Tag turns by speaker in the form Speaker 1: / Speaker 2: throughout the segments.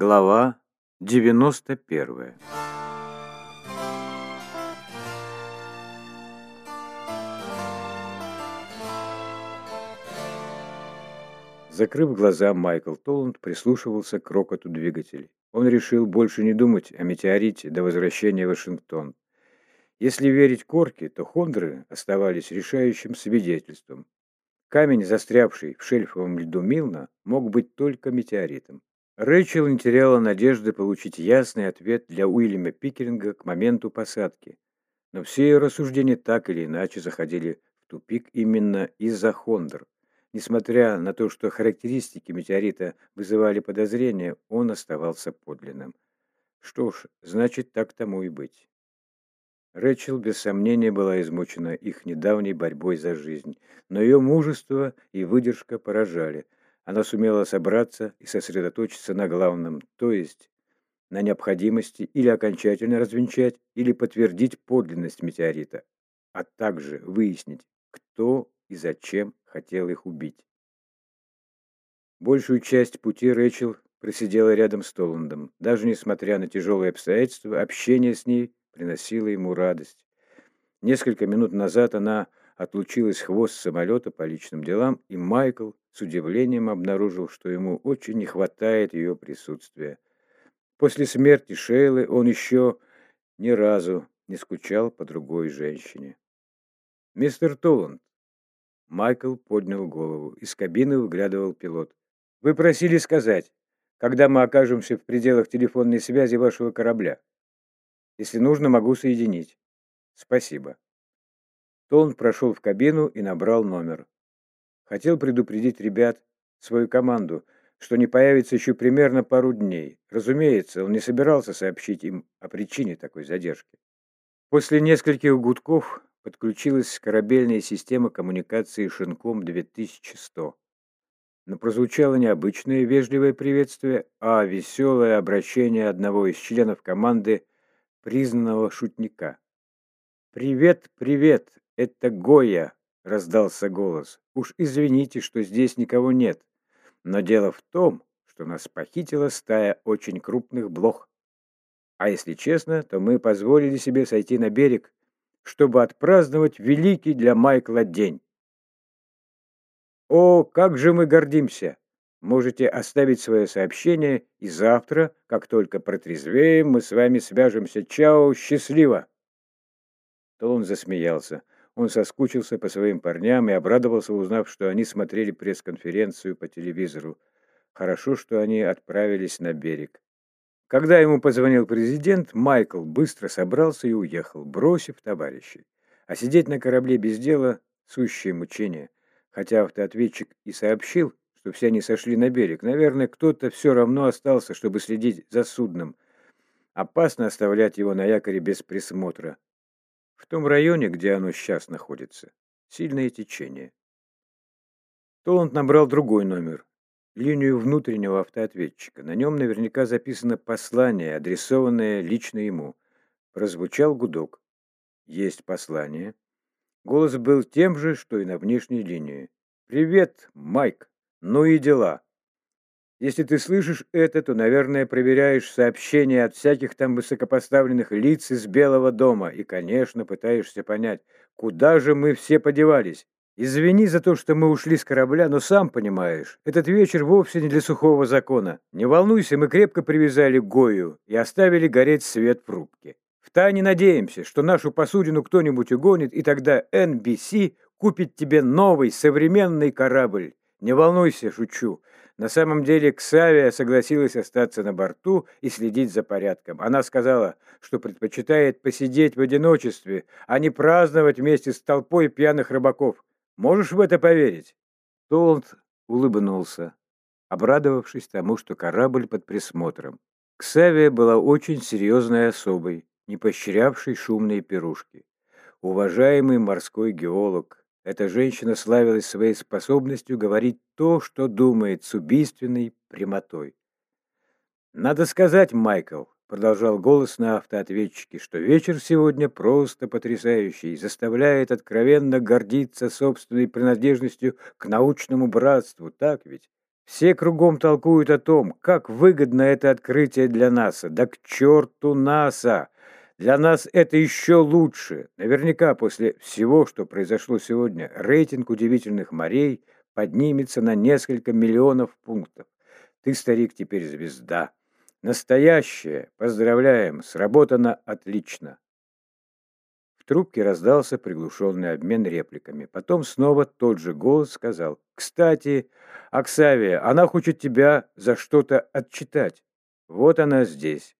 Speaker 1: Глава 91 Закрыв глаза, Майкл Толланд прислушивался к рокоту двигателей. Он решил больше не думать о метеорите до возвращения в Вашингтон. Если верить Корке, то хондры оставались решающим свидетельством. Камень, застрявший в шельфовом льду Милна, мог быть только метеоритом. Рэйчел не теряла надежды получить ясный ответ для Уильяма Пикеринга к моменту посадки. Но все ее рассуждения так или иначе заходили в тупик именно из-за хондр. Несмотря на то, что характеристики метеорита вызывали подозрения, он оставался подлинным. Что ж, значит, так тому и быть. Рэчел без сомнения была измучена их недавней борьбой за жизнь, но ее мужество и выдержка поражали. Она сумела собраться и сосредоточиться на главном, то есть на необходимости или окончательно развенчать, или подтвердить подлинность метеорита, а также выяснить, кто и зачем хотел их убить. Большую часть пути Рэчел просидела рядом с Толландом. Даже несмотря на тяжелые обстоятельства, общение с ней приносило ему радость. Несколько минут назад она отлучилась хвост самолета по личным делам, и Майкл с удивлением обнаружил, что ему очень не хватает ее присутствия. После смерти Шейлы он еще ни разу не скучал по другой женщине. «Мистер Толланд, Майкл поднял голову. Из кабины выглядывал пилот. «Вы просили сказать, когда мы окажемся в пределах телефонной связи вашего корабля. Если нужно, могу соединить. Спасибо». Тон прошел в кабину и набрал номер. Хотел предупредить ребят, свою команду, что не появится еще примерно пару дней. Разумеется, он не собирался сообщить им о причине такой задержки. После нескольких гудков подключилась корабельная система коммуникации Шинком 2100. Но прозвучало не обычное вежливое приветствие, а веселое обращение одного из членов команды, признанного шутника. «Привет, привет, это Гоя!» — раздался голос. «Уж извините, что здесь никого нет, но дело в том, что нас похитила стая очень крупных блох. А если честно, то мы позволили себе сойти на берег, чтобы отпраздновать великий для Майкла день. О, как же мы гордимся! Можете оставить свое сообщение, и завтра, как только протрезвеем, мы с вами свяжемся. Чао, счастливо!» То он засмеялся. Он соскучился по своим парням и обрадовался, узнав, что они смотрели пресс-конференцию по телевизору. Хорошо, что они отправились на берег. Когда ему позвонил президент, Майкл быстро собрался и уехал, бросив товарищей. А сидеть на корабле без дела – сущее мучение. Хотя автоответчик и сообщил, что все они сошли на берег, наверное, кто-то все равно остался, чтобы следить за судном. Опасно оставлять его на якоре без присмотра. В том районе, где оно сейчас находится, сильное течение. Толланд набрал другой номер, линию внутреннего автоответчика. На нем наверняка записано послание, адресованное лично ему. Прозвучал гудок. Есть послание. Голос был тем же, что и на внешней линии. «Привет, Майк. Ну и дела. Если ты слышишь это, то, наверное, проверяешь сообщения от всяких там высокопоставленных лиц из Белого дома и, конечно, пытаешься понять, куда же мы все подевались. Извини за то, что мы ушли с корабля, но сам понимаешь, этот вечер вовсе не для сухого закона. Не волнуйся, мы крепко привязали Гою и оставили гореть свет в рубке. Втайне надеемся, что нашу посудину кто-нибудь угонит, и тогда NBC купит тебе новый современный корабль. Не волнуйся, шучу. На самом деле Ксавия согласилась остаться на борту и следить за порядком. Она сказала, что предпочитает посидеть в одиночестве, а не праздновать вместе с толпой пьяных рыбаков. Можешь в это поверить?» Толанд улыбнулся, обрадовавшись тому, что корабль под присмотром. Ксавия была очень серьезной особой, не поощрявшей шумные пирушки. Уважаемый морской геолог, эта женщина славилась своей способностью говорить то, что думает, с убийственной прямотой. «Надо сказать, Майкл, продолжал голос на автоответчике, что вечер сегодня просто потрясающий, заставляет откровенно гордиться собственной принадлежностью к научному братству, так ведь? Все кругом толкуют о том, как выгодно это открытие для НАСА. Да к черту НАСА! Для нас это еще лучше. Наверняка после всего, что произошло сегодня, рейтинг удивительных морей поднимется на несколько миллионов пунктов. Ты, старик, теперь звезда. Настоящая. Поздравляем. Сработано отлично. В трубке раздался приглушенный обмен репликами. Потом снова тот же голос сказал. «Кстати, Оксавия, она хочет тебя за что-то отчитать. Вот она здесь».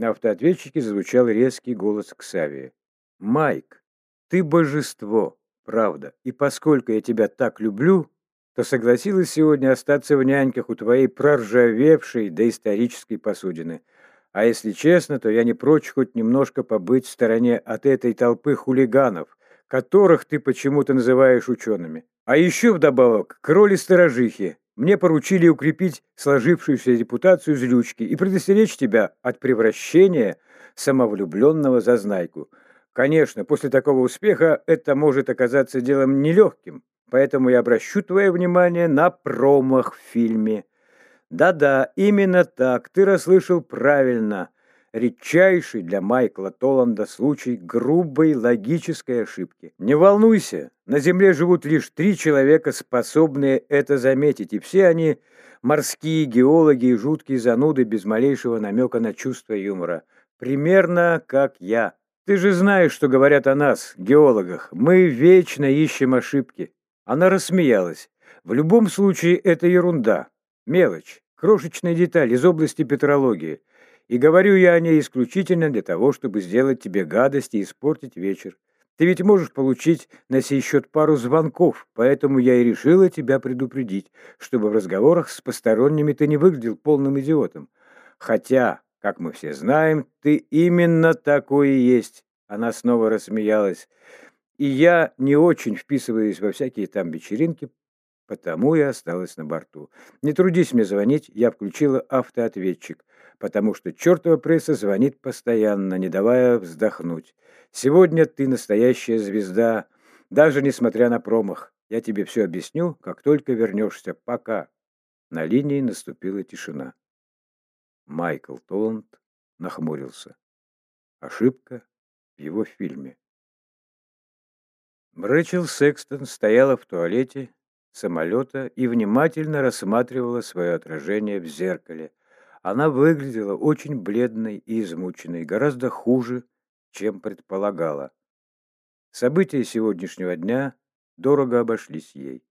Speaker 1: На автоответчике звучал резкий голос Ксавии. «Майк, ты божество, правда, и поскольку я тебя так люблю, то согласилась сегодня остаться в няньках у твоей проржавевшей доисторической посудины. А если честно, то я не прочь хоть немножко побыть в стороне от этой толпы хулиганов, которых ты почему-то называешь учеными. А еще вдобавок к роли сторожихи мне поручили укрепить сложившуюся репутацию злючки и предостеречь тебя от превращения самовлюбленного зазнайку. Конечно, после такого успеха это может оказаться делом нелегким, Поэтому я обращу твое внимание на промах в фильме. Да-да, именно так, ты расслышал правильно. Редчайший для Майкла Толланда случай грубой логической ошибки. Не волнуйся, на Земле живут лишь три человека, способные это заметить, и все они морские геологи и жуткие зануды без малейшего намека на чувство юмора. Примерно как я. Ты же знаешь, что говорят о нас, геологах. Мы вечно ищем ошибки. Она рассмеялась. В любом случае, это ерунда. Мелочь. Крошечная деталь из области петрологии. И говорю я о ней исключительно для того, чтобы сделать тебе гадость и испортить вечер. Ты ведь можешь получить на сей счет пару звонков, поэтому я и решила тебя предупредить, чтобы в разговорах с посторонними ты не выглядел полным идиотом. Хотя, как мы все знаем, ты именно такой и есть. Она снова рассмеялась. И я не очень вписываюсь во всякие там вечеринки, потому и осталась на борту. Не трудись мне звонить, я включила автоответчик, потому что чертова пресса звонит постоянно, не давая вздохнуть. Сегодня ты настоящая звезда, даже несмотря на промах. Я тебе все объясню, как только вернешься. Пока. На линии наступила тишина. Майкл Толланд нахмурился. Ошибка в его фильме. Рэчел Секстон стояла в туалете самолета и внимательно рассматривала свое отражение в зеркале. Она выглядела очень бледной и измученной, гораздо хуже, чем предполагала. События сегодняшнего дня дорого обошлись ей.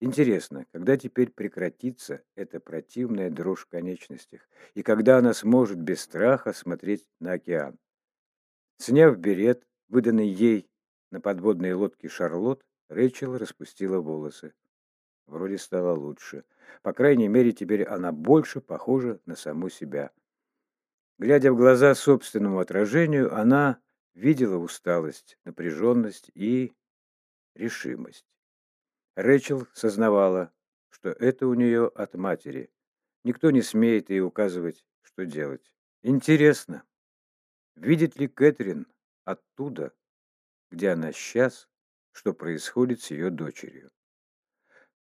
Speaker 1: Интересно, когда теперь прекратится эта противная дрожь в конечностях, и когда она сможет без страха смотреть на океан? Сняв берет, выданный ей на подводной лодке «Шарлот» Рэйчел распустила волосы. Вроде стало лучше. По крайней мере, теперь она больше похожа на саму себя. Глядя в глаза собственному отражению, она видела усталость, напряженность и решимость. Рэчел сознавала, что это у нее от матери. Никто не смеет ей указывать, что делать. Интересно, видит ли Кэтрин оттуда, где она сейчас, что происходит с ее дочерью.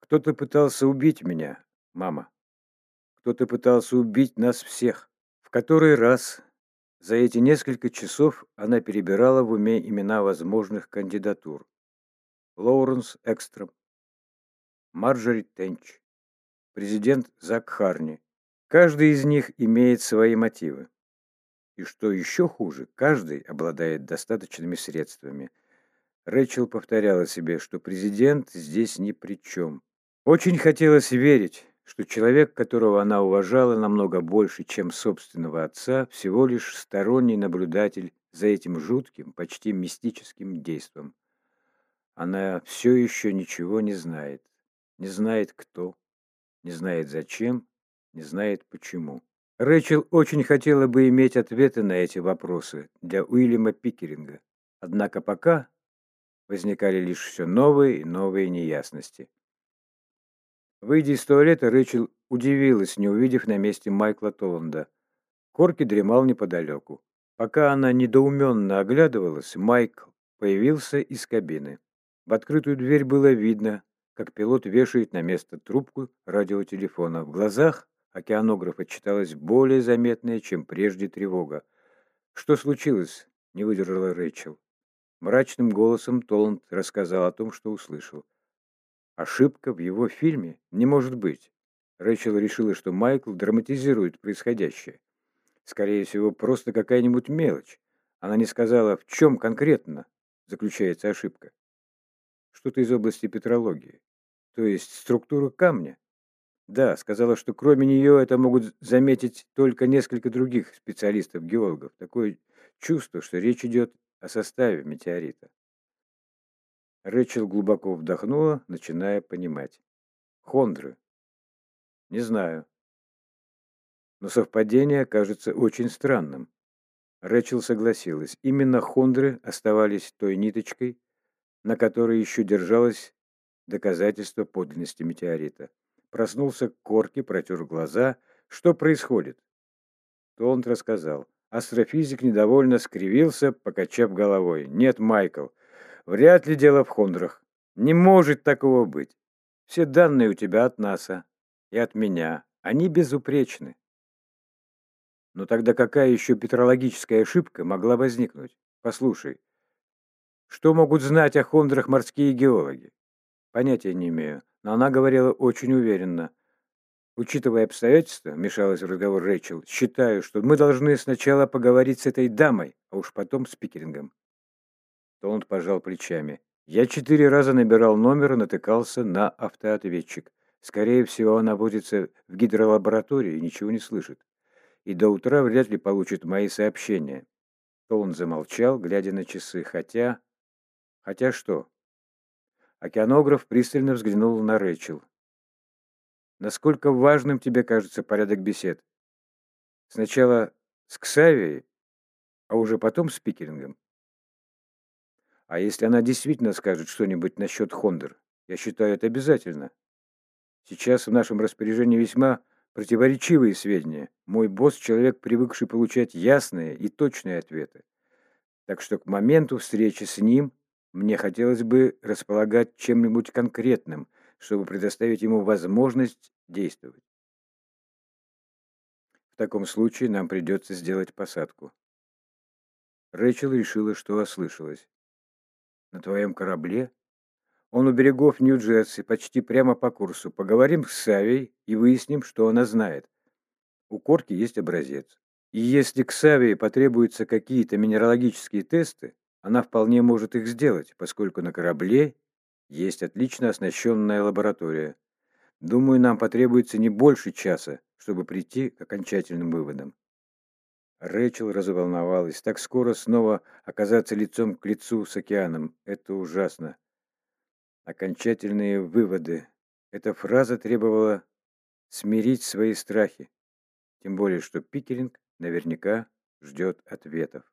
Speaker 1: Кто-то пытался убить меня, мама. Кто-то пытался убить нас всех. В который раз за эти несколько часов она перебирала в уме имена возможных кандидатур. Лоуренс Экстром, Марджори Тенч, президент Зак Харни. Каждый из них имеет свои мотивы. И что еще хуже, каждый обладает достаточными средствами. Рэчел повторяла себе, что президент здесь ни при чем. Очень хотелось верить, что человек, которого она уважала намного больше, чем собственного отца, всего лишь сторонний наблюдатель за этим жутким, почти мистическим действом. Она все еще ничего не знает. Не знает кто, не знает зачем, не знает почему. Рэчел очень хотела бы иметь ответы на эти вопросы для Уильяма Пикеринга. Однако пока возникали лишь все новые и новые неясности. Выйдя из туалета, Рэчел удивилась, не увидев на месте Майкла Толланда. Корки дремал неподалеку. Пока она недоуменно оглядывалась, Майкл появился из кабины. В открытую дверь было видно, как пилот вешает на место трубку радиотелефона. В глазах океанографа читалась более заметная, чем прежде тревога. «Что случилось?» — не выдержала Рэйчел. Мрачным голосом Толланд рассказал о том, что услышал. Ошибка в его фильме не может быть. Рэйчел решила, что Майкл драматизирует происходящее. Скорее всего, просто какая-нибудь мелочь. Она не сказала, в чем конкретно заключается ошибка. Что-то из области петрологии. То есть структура камня. Да, сказала, что кроме нее это могут заметить только несколько других специалистов-геологов. Такое чувство, что речь идет о составе метеорита. Рэчел глубоко вдохнула, начиная понимать. Хондры. Не знаю. Но совпадение кажется очень странным. Рэчел согласилась. Именно хондры оставались той ниточкой, на которой еще держалось доказательство подлинности метеорита. Проснулся к корке, протер глаза. Что происходит? Толанд рассказал. Астрофизик недовольно скривился, покачав головой. «Нет, Майкл, вряд ли дело в хондрах. Не может такого быть. Все данные у тебя от НАСА и от меня. Они безупречны. Но тогда какая еще петрологическая ошибка могла возникнуть? Послушай, что могут знать о хондрах морские геологи? Понятия не имею, но она говорила очень уверенно. Учитывая обстоятельства, мешалась в разговор Рэйчел, считаю, что мы должны сначала поговорить с этой дамой, а уж потом с Пикерингом. Толанд пожал плечами. Я четыре раза набирал номер и натыкался на автоответчик. Скорее всего, она возится в гидролаборатории и ничего не слышит. И до утра вряд ли получит мои сообщения. Толанд замолчал, глядя на часы. Хотя... Хотя что? Океанограф пристально взглянул на Рэйчел. Насколько важным тебе кажется порядок бесед? Сначала с Ксавией, а уже потом с Пикерингом. А если она действительно скажет что-нибудь насчет Хондер? Я считаю это обязательно. Сейчас в нашем распоряжении весьма противоречивые сведения. Мой босс – человек, привыкший получать ясные и точные ответы. Так что к моменту встречи с ним мне хотелось бы располагать чем-нибудь конкретным, чтобы предоставить ему возможность действовать. В таком случае нам придется сделать посадку. Рэчел решила, что ослышалась. На твоем корабле? Он у берегов Нью-Джерси, почти прямо по курсу. Поговорим с Савей и выясним, что она знает. У Корки есть образец. И если к Савии потребуются какие-то минералогические тесты, она вполне может их сделать, поскольку на корабле есть отлично оснащенная лаборатория. Думаю, нам потребуется не больше часа, чтобы прийти к окончательным выводам. Рэчел разволновалась. Так скоро снова оказаться лицом к лицу с океаном. Это ужасно окончательные выводы. Эта фраза требовала смирить свои страхи, тем более что Пикеринг наверняка ждет ответов.